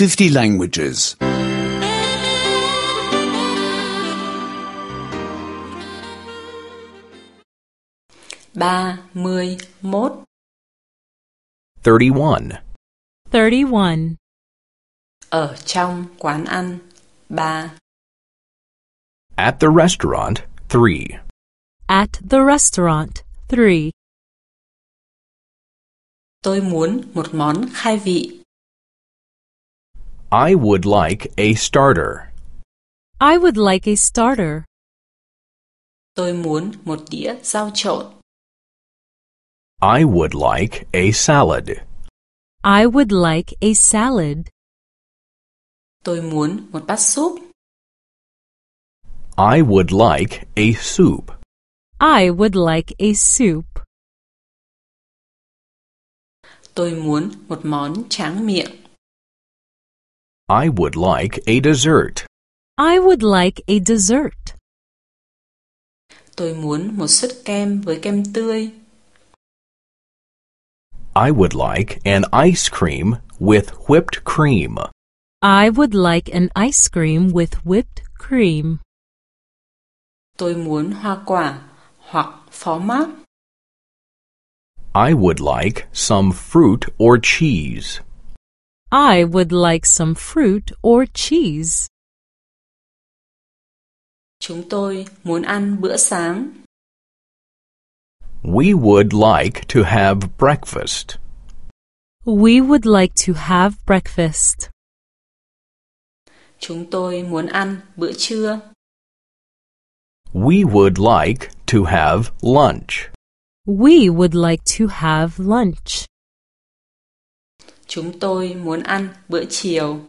50 languages. 31 31. 31. Ở trong quán ăn 3 At the restaurant, 3. At the restaurant, 3. Tôi muốn một món khai vị. I would like a starter. I would like a starter. Tôi muốn một đĩa rau trộn. I would like a salad. I would like a salad. Tôi muốn một bát súp. I would like a soup. I would like a soup. Tôi muốn một món tráng miệng. I would like a dessert. I would like a dessert. Tôi muốn một suất kem với kem tươi. I would like an ice cream with whipped cream. I would like an ice cream with whipped cream. Tôi muốn hoa quả hoặc phó mát. I would like some fruit or cheese. I would like some fruit or cheese. Chúng tôi muốn ăn bữa sáng. We would like to have breakfast. We would like to have breakfast. Chúng tôi muốn ăn bữa trưa. We would like to have lunch. We would like to have lunch. Chúng tôi muốn ăn bữa chiều.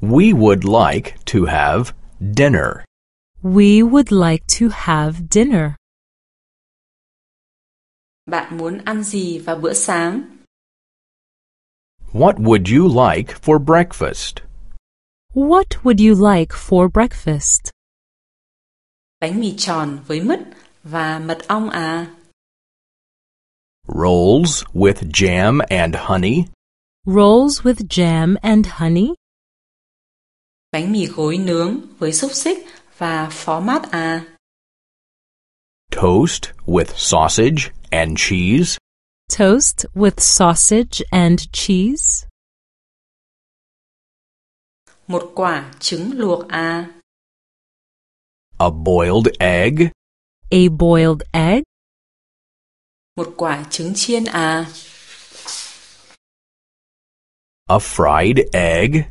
We would like to have dinner. We would like to have dinner. Bạn muốn ăn gì vào bữa sáng? What would you like for breakfast? What would you like for breakfast? Bánh mì tròn với mứt và mật ong à. Rolls with jam and honey? Rolls with jam and honey? Bánh mì gối nướng với xúc xích và phó mát à. Toast with sausage and cheese? Toast with sausage and cheese? Một quả trứng luộc à. A boiled egg? A boiled egg? Một quả trứng chiên à. A fried egg?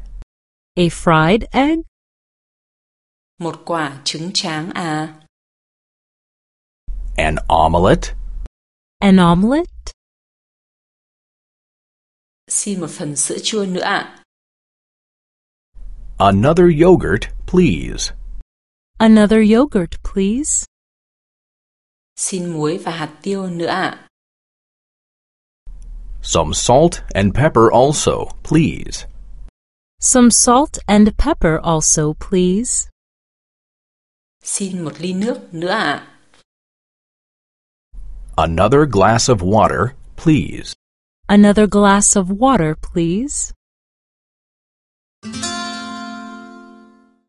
A fried egg? Một quả trứng tráng à. An omelette? An omelette? Xin một phần sữa chua nữa ạ. Another yogurt, please. Another yogurt, please. Xin muối và hạt tiêu nữa ạ. Some salt and pepper also, please. Some salt and pepper also, please. Xin một ly nước nữa ạ. Another glass of water, please. Another glass of water, please.